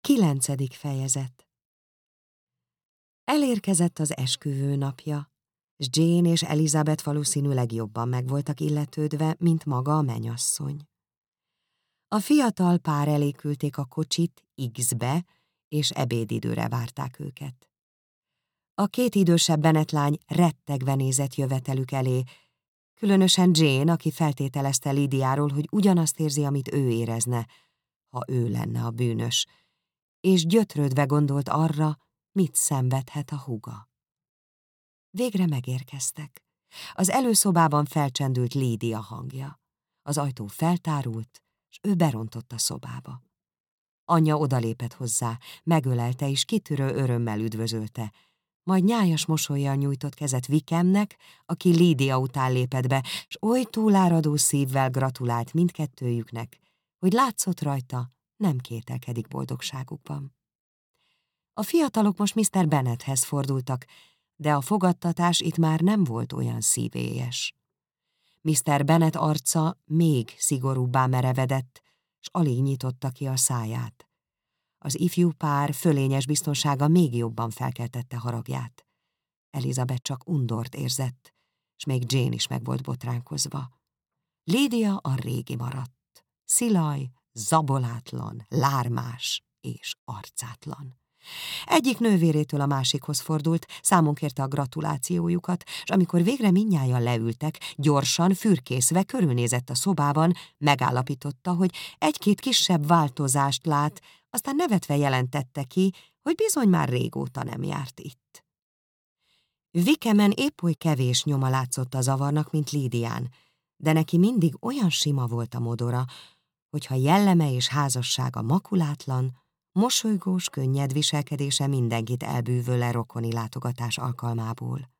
Kilencedik fejezet Elérkezett az esküvő napja, és Jane és Elizabeth valószínűleg jobban megvoltak illetődve, mint maga a menyasszony. A fiatal pár elé küldték a kocsit X-be, és ebédidőre várták őket. A két idősebb Benetlány rettegve nézett jövetelük elé, különösen Jane, aki feltételezte Lidiáról, hogy ugyanazt érzi, amit ő érezne, ha ő lenne a bűnös, és gyötrődve gondolt arra, mit szenvedhet a húga. Végre megérkeztek. Az előszobában felcsendült Lídia hangja. Az ajtó feltárult, és ő berontott a szobába. Anyja odalépett hozzá, megölelte és kitűrő örömmel üdvözölte. Majd nyájas mosolyjal nyújtott kezet Vikemnek, aki Lídia után lépett be, és oly túláradó szívvel gratulált mindkettőjüknek, hogy látszott rajta, nem kételkedik boldogságukban. A fiatalok most Mr. Bennethez fordultak, de a fogadtatás itt már nem volt olyan szívélyes. Mr. Bennet arca még szigorúbbá merevedett, s alig nyitotta ki a száját. Az ifjú pár fölényes biztonsága még jobban felkeltette haragját. Elizabeth csak undort érzett, s még Jane is meg volt botránkozva. Lídia a régi maradt. Szilaj, zabolátlan, lármás és arcátlan. Egyik nővérétől a másikhoz fordult, számon kérte a gratulációjukat, és amikor végre minnyáján leültek, gyorsan, fürkészve körülnézett a szobában, megállapította, hogy egy-két kisebb változást lát, aztán nevetve jelentette ki, hogy bizony már régóta nem járt itt. Vikemen épp oly kevés nyoma látszott a zavarnak, mint Lídián, de neki mindig olyan sima volt a modora, hogyha jelleme és házassága makulátlan, mosolygós, könnyed viselkedése mindenkit elbűvöl rokoni látogatás alkalmából.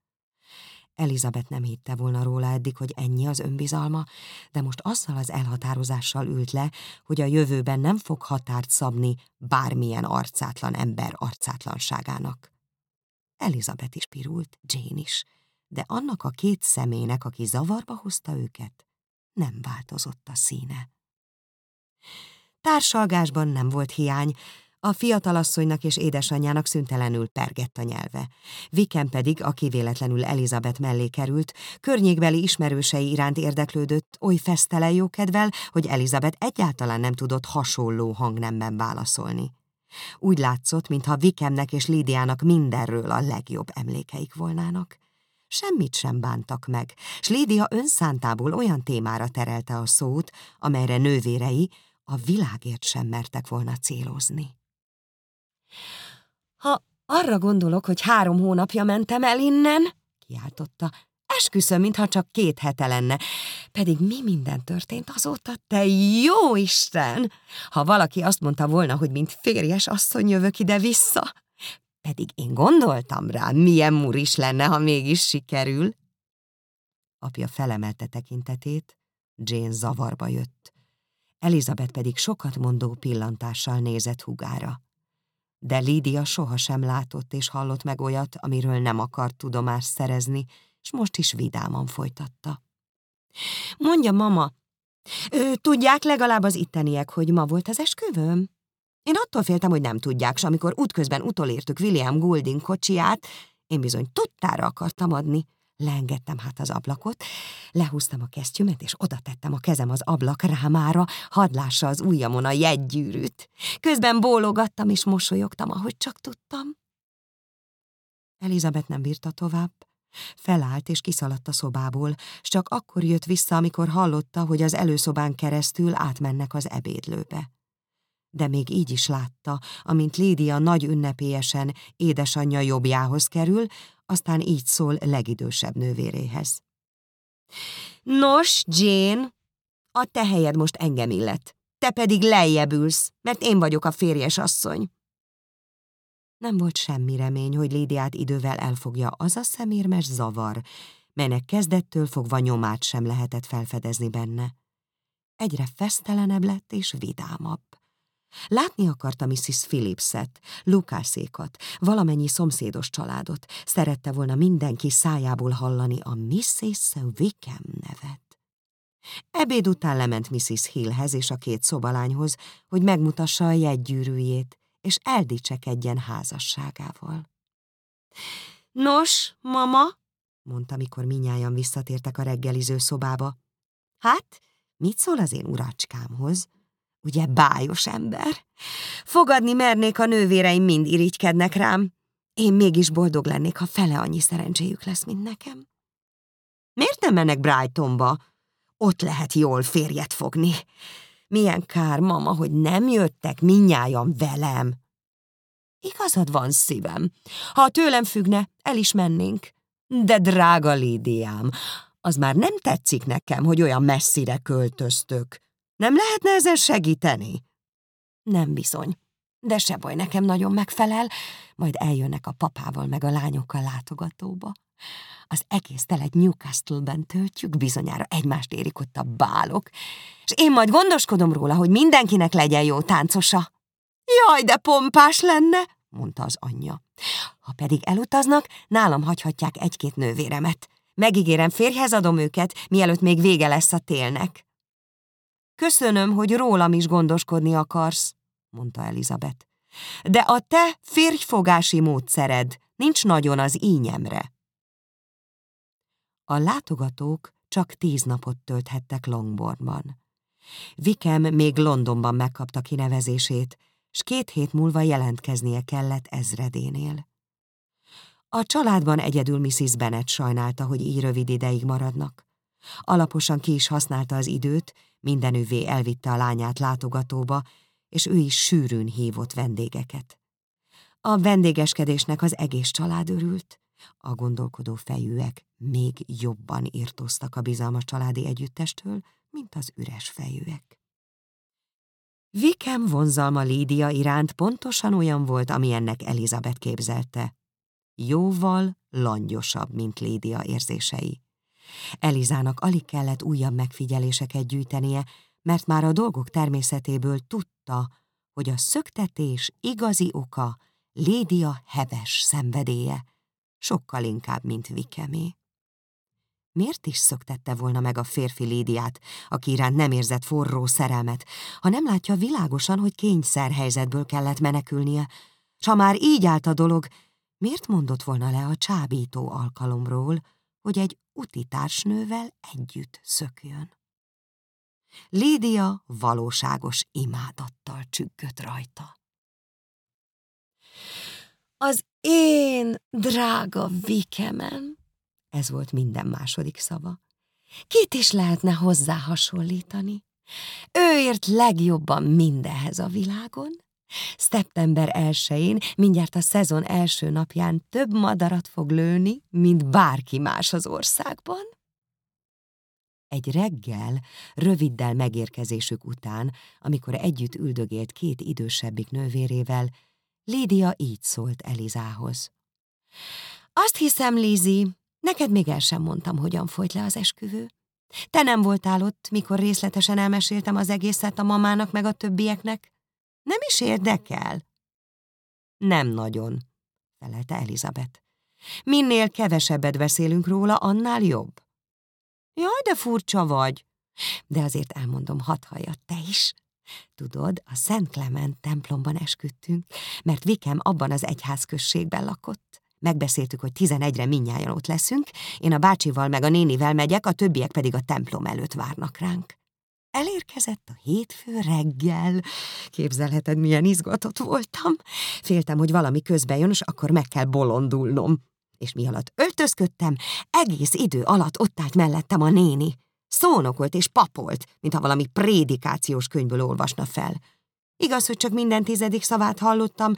Elizabeth nem hitte volna róla eddig, hogy ennyi az önbizalma, de most azzal az elhatározással ült le, hogy a jövőben nem fog határt szabni bármilyen arcátlan ember arcátlanságának. Elizabeth is pirult, Jane is, de annak a két szemének, aki zavarba hozta őket, nem változott a színe. Társalgásban nem volt hiány, a fiatalasszonynak és édesanyjának szüntelenül pergett a nyelve. Viken pedig, aki véletlenül Elizabeth mellé került, környékbeli ismerősei iránt érdeklődött oly fesztelen jókedvel, hogy Elizabeth egyáltalán nem tudott hasonló hangnemben válaszolni. Úgy látszott, mintha Vikemnek és Lídiának mindenről a legjobb emlékeik volnának. Semmit sem bántak meg, s Lídia önszántából olyan témára terelte a szót, amelyre nővérei, a világért sem mertek volna célozni. Ha arra gondolok, hogy három hónapja mentem el innen, kiáltotta, esküszöm, mintha csak két hete lenne. Pedig mi minden történt azóta, te jó Isten! Ha valaki azt mondta volna, hogy mint férjes asszony jövök ide-vissza, pedig én gondoltam rá, milyen muris lenne, ha mégis sikerül. Apja felemelte tekintetét, Jane zavarba jött. Elizabeth pedig sokat mondó pillantással nézett hugára. De Lídia sohasem látott és hallott meg olyat, amiről nem akart tudomást szerezni, és most is vidáman folytatta. Mondja, mama, ő, tudják legalább az itteniek, hogy ma volt az esküvőm? Én attól féltem, hogy nem tudják, és amikor útközben utolértük William Goulding kocsiját, én bizony tudtára akartam adni. Leengedtem hát az ablakot, lehúztam a kesztyümet, és oda tettem a kezem az ablak rámára, hadd lássa az ujjamon a jegygyűrűt. Közben bólogattam és mosolyogtam, ahogy csak tudtam. Elizabeth nem bírta tovább. Felállt és kiszaladt a szobából, s csak akkor jött vissza, amikor hallotta, hogy az előszobán keresztül átmennek az ebédlőbe. De még így is látta, amint Lídia nagy ünnepélyesen édesanyja jobbjához kerül, aztán így szól legidősebb nővéréhez. Nos, Jane, a te helyed most engem illet. Te pedig lejjebb ülsz, mert én vagyok a férjes asszony. Nem volt semmi remény, hogy Lédiát idővel elfogja az a szemérmes zavar, melynek kezdettől fogva nyomát sem lehetett felfedezni benne. Egyre fesztelenebb lett és vidámabb. Látni akarta Mrs. Phillipset, Lukászékat, valamennyi szomszédos családot. Szerette volna mindenki szájából hallani a Mrs. Wickham nevet. Ebéd után lement Mrs. Hillhez és a két szobalányhoz, hogy megmutassa a jegygyűrűjét, és eldicsekedjen házasságával. Nos, mama, mondta, mikor minnyáján visszatértek a reggeliző szobába. Hát, mit szól az én uracskámhoz? Ugye bájos ember? Fogadni mernék, a nővéreim mind irigykednek rám. Én mégis boldog lennék, ha fele annyi szerencséjük lesz, mint nekem. Miért nem mennek Brightonba? Ott lehet jól férjet fogni. Milyen kár, mama, hogy nem jöttek minnyájan velem. Igazad van, szívem. Ha tőlem függne, el is mennénk. De drága Lídiám, az már nem tetszik nekem, hogy olyan messzire költöztök. Nem lehetne ezen segíteni? Nem bizony. De se baj, nekem nagyon megfelel, majd eljönnek a papával meg a lányokkal látogatóba. Az egész telet Newcastle-ben töltjük, bizonyára egymást érik ott a bálok, és én majd gondoskodom róla, hogy mindenkinek legyen jó táncosa. Jaj, de pompás lenne, mondta az anyja. Ha pedig elutaznak, nálam hagyhatják egy-két nővéremet. Megígérem, férjhez adom őket, mielőtt még vége lesz a télnek. Köszönöm, hogy rólam is gondoskodni akarsz, mondta Elizabeth. De a te férjfogási módszered nincs nagyon az ínyemre. A látogatók csak tíz napot tölthettek Longbornban. Vikem még Londonban megkapta kinevezését, s két hét múlva jelentkeznie kellett ezredénél. A családban egyedül Mrs. Bennet sajnálta, hogy így rövid ideig maradnak. Alaposan ki is használta az időt, mindenüvé elvitte a lányát látogatóba, és ő is sűrűn hívott vendégeket. A vendégeskedésnek az egész család örült, a gondolkodó fejűek még jobban írtóztak a bizalmas családi együttestől, mint az üres fejűek. Vikem vonzalma Lídia iránt pontosan olyan volt, ami ennek Elizabeth képzelte. Jóval langyosabb, mint Lídia érzései. Elizának alig kellett újabb megfigyeléseket gyűjtenie, mert már a dolgok természetéből tudta, hogy a szöktetés igazi oka Lídia heves szenvedélye, sokkal inkább, mint Vikemé. Miért is szöktette volna meg a férfi Lídiát, aki iránt nem érzett forró szerelmet, ha nem látja világosan, hogy kényszerhelyzetből kellett menekülnie, s ha már így állt a dolog, miért mondott volna le a csábító alkalomról, hogy egy utitársnővel együtt szökjön? Lídia valóságos imádattal csüggött rajta. Az én drága vikemem, ez volt minden második szava. Kit is lehetne hozzá hasonlítani? Ő ért legjobban mindenhez a világon. Szeptember elsején, mindjárt a szezon első napján több madarat fog lőni, mint bárki más az országban. Egy reggel, röviddel megérkezésük után, amikor együtt üldögélt két idősebbik nővérével, Lídia így szólt Elizához. Azt hiszem, Lízi, neked még el sem mondtam, hogyan folyt le az esküvő. Te nem voltál ott, mikor részletesen elmeséltem az egészet a mamának meg a többieknek? Nem is érdekel? Nem nagyon, felelte Elizabeth. Minél kevesebbet beszélünk róla, annál jobb. Jaj, de furcsa vagy. De azért elmondom, hadd halljad te is. Tudod, a Szent Clement templomban esküdtünk, mert Vikem abban az egyházközségben lakott. Megbeszéltük, hogy tizenegyre minnyáján ott leszünk, én a bácsival meg a nénivel megyek, a többiek pedig a templom előtt várnak ránk. Elérkezett a hétfő reggel. Képzelheted, milyen izgatott voltam. Féltem, hogy valami közbe jön, és akkor meg kell bolondulnom. És mi alatt öltözködtem, egész idő alatt ott állt mellettem a néni. Szónokolt és papolt, mintha valami prédikációs könyvből olvasna fel. Igaz, hogy csak minden tizedik szavát hallottam,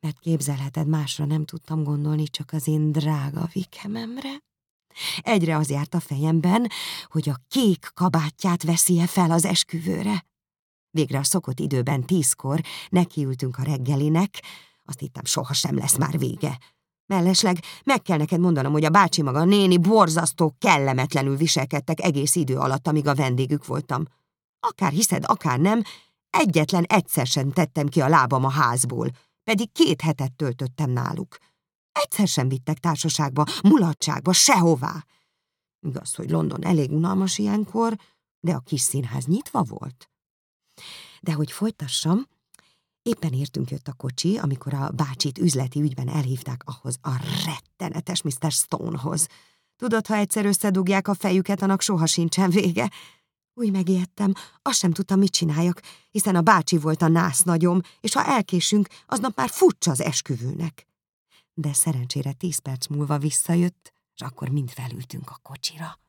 mert képzelheted, másra nem tudtam gondolni, csak az én drága vikememre. Egyre az járt a fejemben, hogy a kék kabátját veszi-e fel az esküvőre. Végre a szokott időben tízkor nekiültünk a reggelinek, azt hittem, soha sem lesz már vége. Mellesleg meg kell neked mondanom, hogy a bácsi maga a néni borzasztó kellemetlenül viselkedtek egész idő alatt, amíg a vendégük voltam. Akár hiszed, akár nem, egyetlen egyszer sem tettem ki a lábam a házból, pedig két hetet töltöttem náluk. Egyszer sem vittek társaságba, mulatságba, sehová. Igaz, hogy London elég unalmas ilyenkor, de a kis színház nyitva volt. De hogy folytassam, Éppen értünk jött a kocsi, amikor a bácsit üzleti ügyben elhívták ahhoz a rettenetes Mr. Stonehoz. Tudod, ha egyszer összedugják a fejüket, annak soha sincsen vége. Úgy megijedtem, azt sem tudtam, mit csináljak, hiszen a bácsi volt a nász nagyom, és ha elkésünk, aznap már furcsa az esküvőnek. De szerencsére tíz perc múlva visszajött, és akkor mind felültünk a kocsira.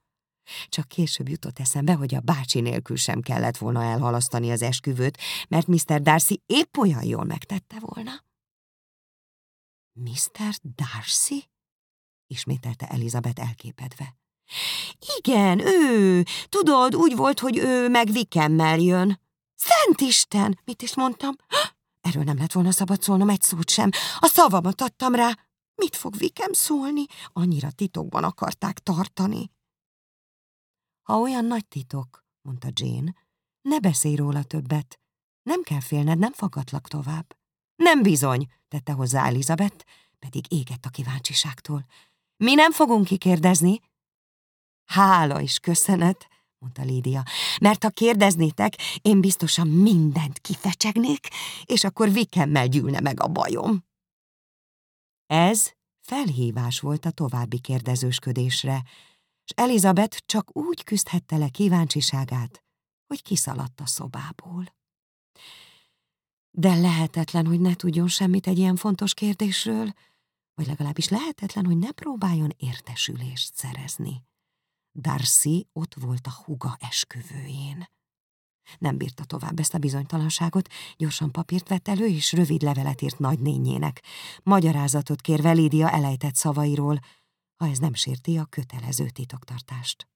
Csak később jutott eszembe, hogy a bácsi nélkül sem kellett volna elhalasztani az esküvőt, mert Mr. Darcy épp olyan jól megtette volna. Mr. Darcy? ismételte Elizabeth elképedve. Igen, ő. Tudod, úgy volt, hogy ő meg Vikemmel jön. Szent Isten! Mit is mondtam? Erről nem lett volna szabad szólnom egy szót sem. A szavamat adtam rá. Mit fog Vikem szólni? Annyira titokban akarták tartani. Ha olyan nagy titok, mondta Jane, ne beszélj róla többet. Nem kell félned, nem fogadlak tovább. Nem bizony, tette hozzá Elizabeth, pedig égett a kíváncsiságtól. Mi nem fogunk kikérdezni? Hála és köszönet, mondta Lídia, mert ha kérdeznétek, én biztosan mindent kifecsegnék, és akkor Vikemmel gyűlne meg a bajom. Ez felhívás volt a további kérdezősködésre, és Elizabeth csak úgy küzdhette le kíváncsiságát, hogy kiszaladt a szobából. De lehetetlen, hogy ne tudjon semmit egy ilyen fontos kérdésről, vagy legalábbis lehetetlen, hogy ne próbáljon értesülést szerezni. Darcy ott volt a huga esküvőjén. Nem bírta tovább ezt a bizonytalanságot, gyorsan papírt vett elő, és rövid levelet írt nagynényének. Magyarázatot kérve Lídia elejtett szavairól, ha ez nem sérti a kötelező titoktartást.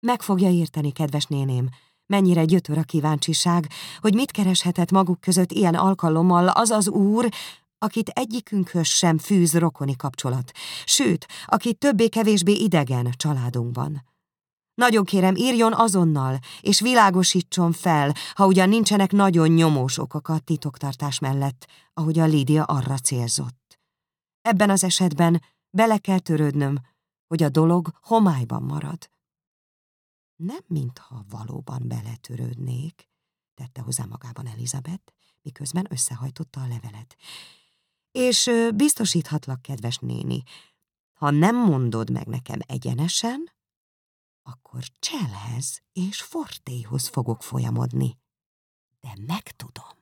Meg fogja érteni, kedves néném, mennyire gyötör a kíváncsiság, hogy mit kereshetett maguk között ilyen alkalommal az az úr, akit egyikünkhöz sem fűz rokoni kapcsolat, sőt, aki többé-kevésbé idegen családunkban. Nagyon kérem, írjon azonnal, és világosítson fel, ha ugyan nincsenek nagyon nyomós okok a titoktartás mellett, ahogy a Lídia arra célzott. Ebben az esetben bele kell törődnöm, hogy a dolog homályban marad. Nem mintha valóban beletörődnék, tette hozzá magában Elizabeth, miközben összehajtotta a levelet. És biztosíthatlak, kedves néni, ha nem mondod meg nekem egyenesen, akkor Cselhez és Fortéhoz fogok folyamodni. De megtudom.